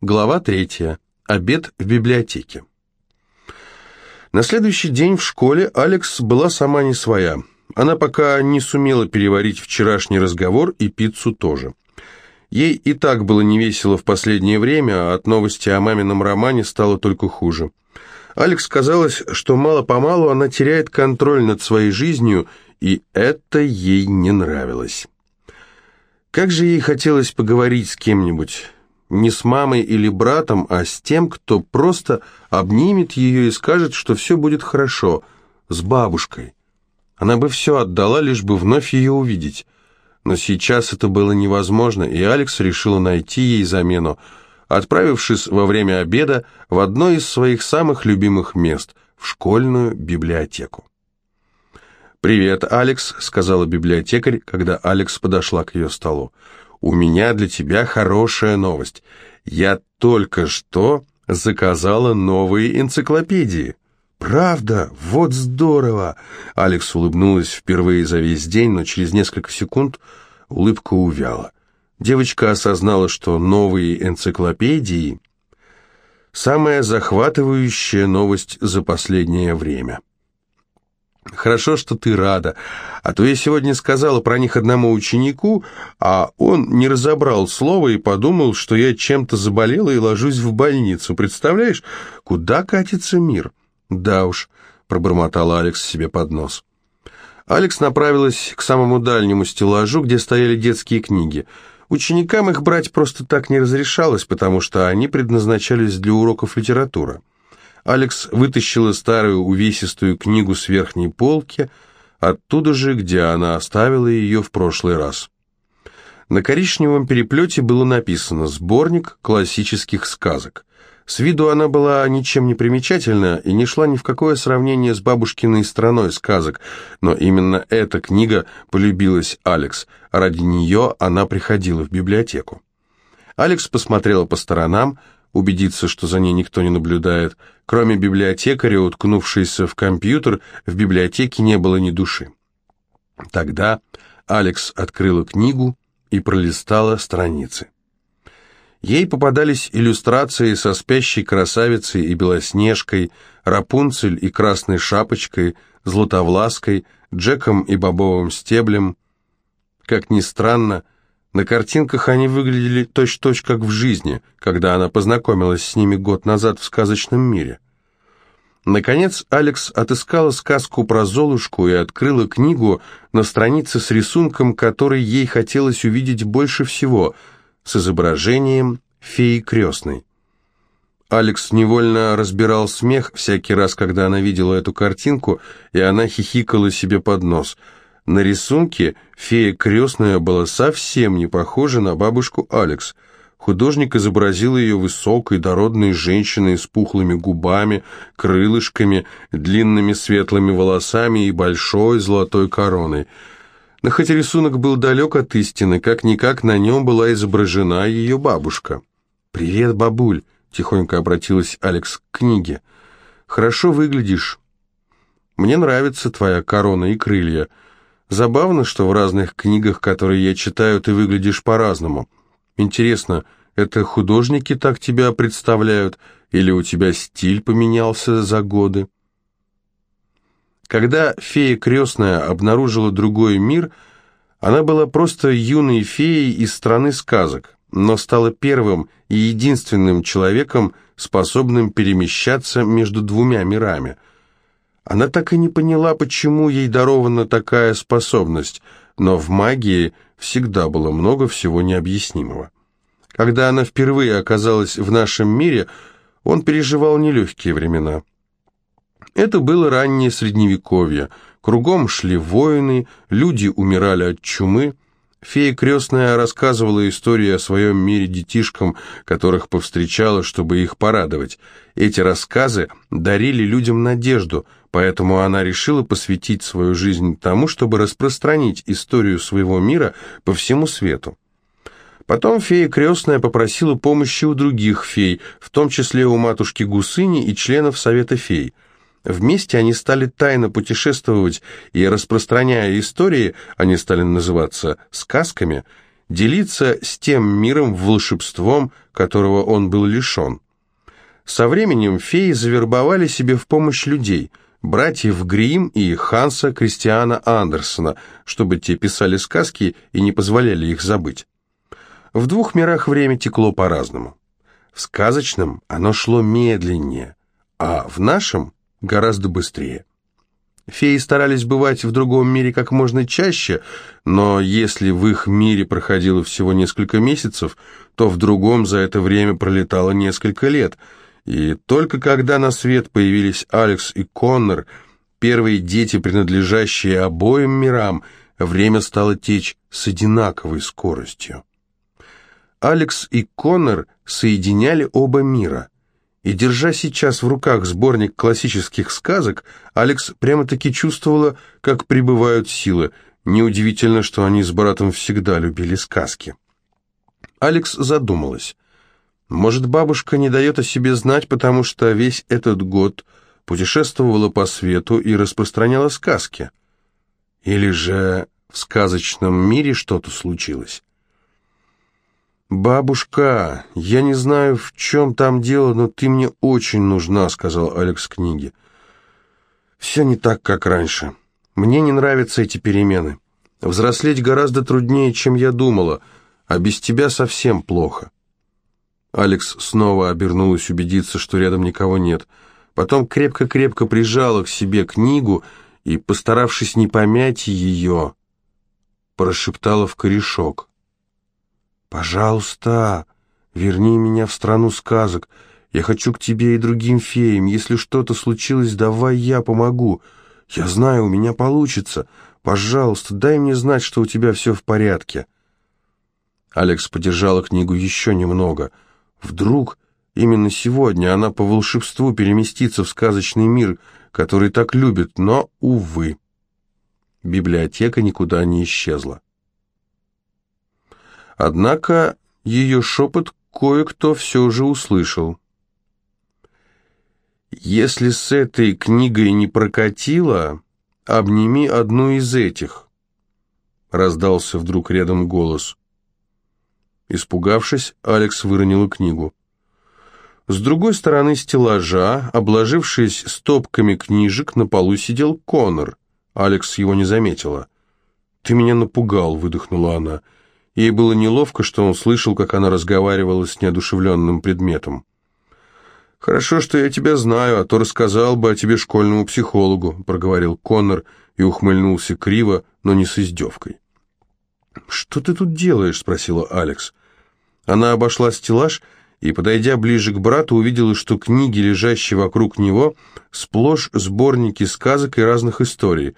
Глава третья. Обед в библиотеке. На следующий день в школе Алекс была сама не своя. Она пока не сумела переварить вчерашний разговор и пиццу тоже. Ей и так было невесело в последнее время, а от новости о мамином романе стало только хуже. Алекс казалось, что мало-помалу она теряет контроль над своей жизнью, и это ей не нравилось. Как же ей хотелось поговорить с кем-нибудь, не с мамой или братом, а с тем, кто просто обнимет ее и скажет, что все будет хорошо, с бабушкой. Она бы все отдала, лишь бы вновь ее увидеть. Но сейчас это было невозможно, и Алекс решила найти ей замену, отправившись во время обеда в одно из своих самых любимых мест – в школьную библиотеку. «Привет, Алекс», — сказала библиотекарь, когда Алекс подошла к ее столу у меня для тебя хорошая новость. Я только что заказала новые энциклопедии». «Правда? Вот здорово!» Алекс улыбнулась впервые за весь день, но через несколько секунд улыбка увяла. Девочка осознала, что новые энциклопедии – самая захватывающая новость за последнее время. Хорошо, что ты рада. А то я сегодня сказала про них одному ученику, а он не разобрал слова и подумал, что я чем-то заболела и ложусь в больницу. Представляешь, куда катится мир? Да уж, пробормотала Алекс себе под нос. Алекс направилась к самому дальнему стеллажу, где стояли детские книги. Ученикам их брать просто так не разрешалось, потому что они предназначались для уроков литературы. Алекс вытащила старую увесистую книгу с верхней полки, оттуда же, где она оставила ее в прошлый раз. На коричневом переплете было написано «Сборник классических сказок». С виду она была ничем не примечательна и не шла ни в какое сравнение с бабушкиной страной сказок, но именно эта книга полюбилась Алекс, ради нее она приходила в библиотеку. Алекс посмотрела по сторонам, убедиться, что за ней никто не наблюдает. Кроме библиотекаря, уткнувшейся в компьютер, в библиотеке не было ни души. Тогда Алекс открыла книгу и пролистала страницы. Ей попадались иллюстрации со спящей красавицей и белоснежкой, Рапунцель и красной шапочкой, Златовлаской, Джеком и бобовым стеблем. Как ни странно, на картинках они выглядели точь-точь как в жизни, когда она познакомилась с ними год назад в сказочном мире. Наконец Алекс отыскала сказку про Золушку и открыла книгу на странице с рисунком, который ей хотелось увидеть больше всего, с изображением феи крестной. Алекс невольно разбирал смех всякий раз, когда она видела эту картинку, и она хихикала себе под нос – на рисунке фея крестная была совсем не похожа на бабушку Алекс. Художник изобразил ее высокой, дородной женщиной с пухлыми губами, крылышками, длинными светлыми волосами и большой золотой короной. Но хоть рисунок был далек от истины, как-никак на нем была изображена ее бабушка. «Привет, бабуль!» — тихонько обратилась Алекс к книге. «Хорошо выглядишь. Мне нравится твоя корона и крылья». Забавно, что в разных книгах, которые я читаю, ты выглядишь по-разному. Интересно, это художники так тебя представляют, или у тебя стиль поменялся за годы? Когда фея крестная обнаружила другой мир, она была просто юной феей из страны сказок, но стала первым и единственным человеком, способным перемещаться между двумя мирами – она так и не поняла, почему ей дарована такая способность, но в магии всегда было много всего необъяснимого. Когда она впервые оказалась в нашем мире, он переживал нелегкие времена. Это было раннее Средневековье, кругом шли войны, люди умирали от чумы, Фея крестная рассказывала истории о своем мире детишкам, которых повстречала, чтобы их порадовать. Эти рассказы дарили людям надежду, поэтому она решила посвятить свою жизнь тому, чтобы распространить историю своего мира по всему свету. Потом фея крестная попросила помощи у других фей, в том числе у матушки Гусыни и членов Совета фей – Вместе они стали тайно путешествовать, и, распространяя истории, они стали называться сказками, делиться с тем миром, волшебством, которого он был лишен. Со временем феи завербовали себе в помощь людей, братьев Грим и Ханса Кристиана Андерсона, чтобы те писали сказки и не позволяли их забыть. В двух мирах время текло по-разному. В сказочном оно шло медленнее, а в нашем гораздо быстрее. Феи старались бывать в другом мире как можно чаще, но если в их мире проходило всего несколько месяцев, то в другом за это время пролетало несколько лет. И только когда на свет появились Алекс и Коннор, первые дети, принадлежащие обоим мирам, время стало течь с одинаковой скоростью. Алекс и Коннор соединяли оба мира – и, держа сейчас в руках сборник классических сказок, Алекс прямо-таки чувствовала, как прибывают силы. Неудивительно, что они с братом всегда любили сказки. Алекс задумалась. Может, бабушка не дает о себе знать, потому что весь этот год путешествовала по свету и распространяла сказки? Или же в сказочном мире что-то случилось? «Бабушка, я не знаю, в чем там дело, но ты мне очень нужна», — сказал Алекс книге. «Все не так, как раньше. Мне не нравятся эти перемены. Взрослеть гораздо труднее, чем я думала, а без тебя совсем плохо». Алекс снова обернулась убедиться, что рядом никого нет. Потом крепко-крепко прижала к себе книгу и, постаравшись не помять ее, прошептала в корешок. «Пожалуйста, верни меня в страну сказок. Я хочу к тебе и другим феям. Если что-то случилось, давай я помогу. Я знаю, у меня получится. Пожалуйста, дай мне знать, что у тебя все в порядке». Алекс подержала книгу еще немного. Вдруг именно сегодня она по волшебству переместится в сказочный мир, который так любит, но, увы, библиотека никуда не исчезла. Однако ее шепот кое-кто все же услышал. «Если с этой книгой не прокатило, обними одну из этих», — раздался вдруг рядом голос. Испугавшись, Алекс выронила книгу. С другой стороны стеллажа, обложившись стопками книжек, на полу сидел Конор. Алекс его не заметила. «Ты меня напугал», — выдохнула она. Ей было неловко, что он слышал, как она разговаривала с неодушевленным предметом. «Хорошо, что я тебя знаю, а то рассказал бы о тебе школьному психологу», проговорил Коннор и ухмыльнулся криво, но не с издевкой. «Что ты тут делаешь?» — спросила Алекс. Она обошла стеллаж и, подойдя ближе к брату, увидела, что книги, лежащие вокруг него, сплошь сборники сказок и разных историй.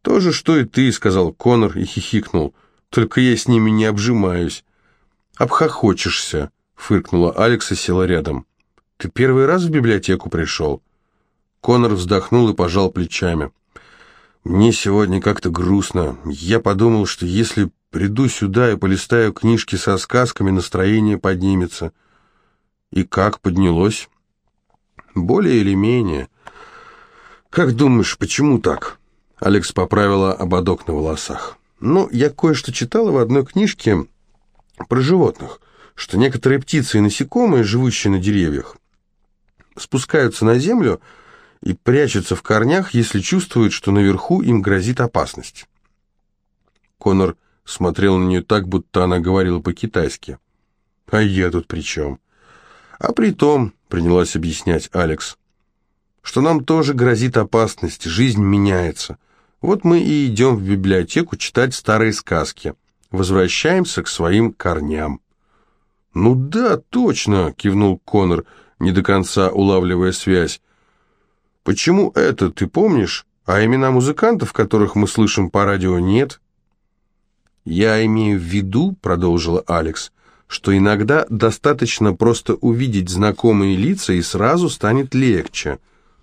«То же, что и ты», — сказал Коннор и хихикнул. Только я с ними не обжимаюсь. Обхохочешься, фыркнула Алекс и села рядом. Ты первый раз в библиотеку пришел? Конор вздохнул и пожал плечами. Мне сегодня как-то грустно. Я подумал, что если приду сюда и полистаю книжки со сказками, настроение поднимется. И как поднялось? Более или менее. Как думаешь, почему так? Алекс поправила ободок на волосах. Но я кое-что читала в одной книжке про животных, что некоторые птицы и насекомые, живущие на деревьях, спускаются на землю и прячутся в корнях, если чувствуют, что наверху им грозит опасность. Конор смотрел на нее так, будто она говорила по-китайски. «А я тут при чем?» «А при том», — принялась объяснять Алекс, — «что нам тоже грозит опасность, жизнь меняется». Вот мы и идем в библиотеку читать старые сказки. Возвращаемся к своим корням. «Ну да, точно!» — кивнул Конор, не до конца улавливая связь. «Почему это, ты помнишь? А имена музыкантов, которых мы слышим по радио, нет?» «Я имею в виду», — продолжила Алекс, — «что иногда достаточно просто увидеть знакомые лица, и сразу станет легче».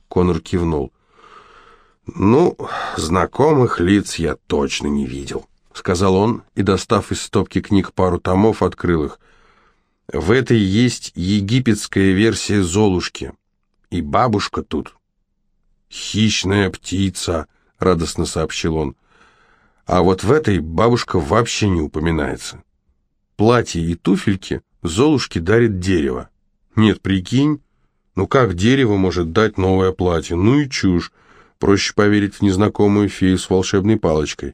Конор кивнул. «Ну, знакомых лиц я точно не видел», — сказал он и, достав из стопки книг пару томов, открыл их. «В этой есть египетская версия Золушки. И бабушка тут». «Хищная птица», — радостно сообщил он. «А вот в этой бабушка вообще не упоминается. платье и туфельки Золушке дарит дерево. Нет, прикинь, ну как дерево может дать новое платье? Ну и чушь. Проще поверить в незнакомую фею с волшебной палочкой.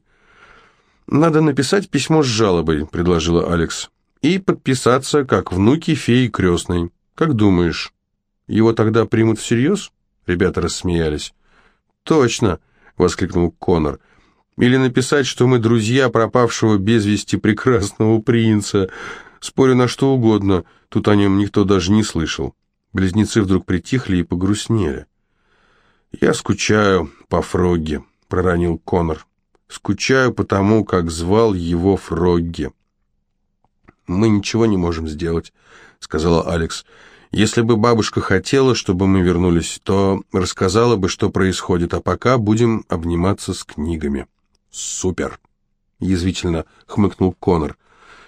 «Надо написать письмо с жалобой», — предложила Алекс, «и подписаться, как внуки феи крестной. Как думаешь, его тогда примут всерьез?» Ребята рассмеялись. «Точно!» — воскликнул Конор. «Или написать, что мы друзья пропавшего без вести прекрасного принца. Спорю на что угодно, тут о нем никто даже не слышал». Близнецы вдруг притихли и погрустнели. «Я скучаю по Фрогге», — проронил Конор. «Скучаю по тому, как звал его Фрогги». «Мы ничего не можем сделать», — сказала Алекс. «Если бы бабушка хотела, чтобы мы вернулись, то рассказала бы, что происходит, а пока будем обниматься с книгами». «Супер!» — язвительно хмыкнул Конор.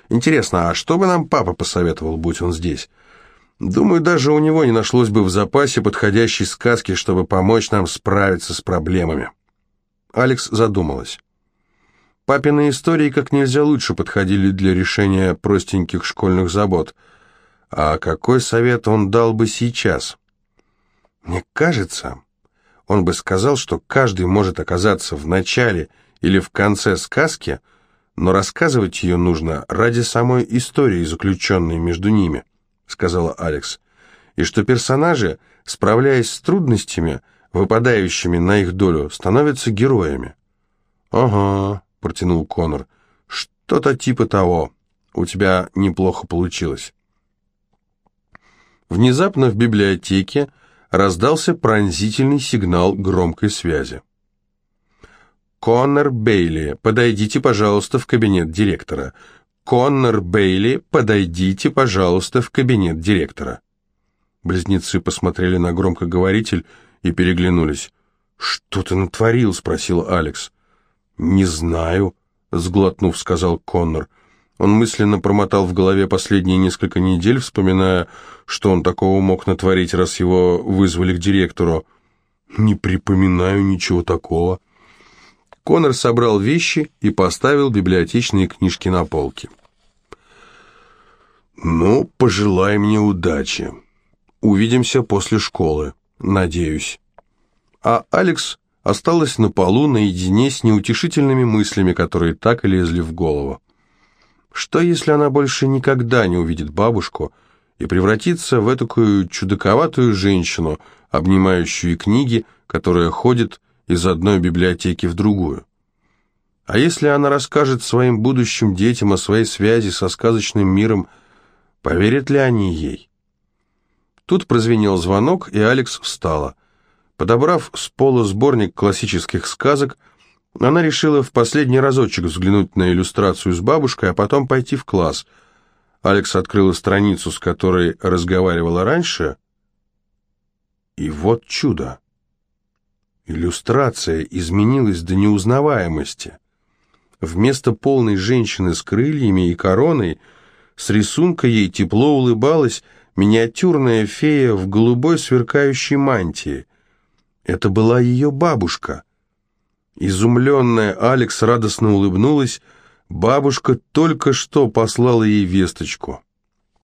«Интересно, а что бы нам папа посоветовал, будь он здесь?» Думаю, даже у него не нашлось бы в запасе подходящей сказки, чтобы помочь нам справиться с проблемами. Алекс задумалась. Папины истории как нельзя лучше подходили для решения простеньких школьных забот. А какой совет он дал бы сейчас? Мне кажется, он бы сказал, что каждый может оказаться в начале или в конце сказки, но рассказывать ее нужно ради самой истории, заключенной между ними сказала Алекс, и что персонажи, справляясь с трудностями, выпадающими на их долю, становятся героями. «Ага», — протянул Конор, — «что-то типа того. У тебя неплохо получилось». Внезапно в библиотеке раздался пронзительный сигнал громкой связи. «Коннор Бейли, подойдите, пожалуйста, в кабинет директора. «Коннор Бейли, подойдите, пожалуйста, в кабинет директора». Близнецы посмотрели на громкоговоритель и переглянулись. «Что ты натворил?» — спросил Алекс. «Не знаю», — сглотнув, сказал Коннор. Он мысленно промотал в голове последние несколько недель, вспоминая, что он такого мог натворить, раз его вызвали к директору. «Не припоминаю ничего такого». Коннор собрал вещи и поставил библиотечные книжки на полке. «Ну, пожелай мне удачи. Увидимся после школы, надеюсь». А Алекс осталась на полу наедине с неутешительными мыслями, которые так и лезли в голову. Что, если она больше никогда не увидит бабушку и превратится в этакую чудаковатую женщину, обнимающую книги, которая ходит из одной библиотеки в другую? А если она расскажет своим будущим детям о своей связи со сказочным миром, Поверят ли они ей? Тут прозвенел звонок, и Алекс встала. Подобрав с пола сборник классических сказок, она решила в последний разочек взглянуть на иллюстрацию с бабушкой, а потом пойти в класс. Алекс открыла страницу, с которой разговаривала раньше, и вот чудо. Иллюстрация изменилась до неузнаваемости. Вместо полной женщины с крыльями и короной – с рисунка ей тепло улыбалась миниатюрная фея в голубой сверкающей мантии. Это была ее бабушка. Изумленная Алекс радостно улыбнулась. Бабушка только что послала ей весточку.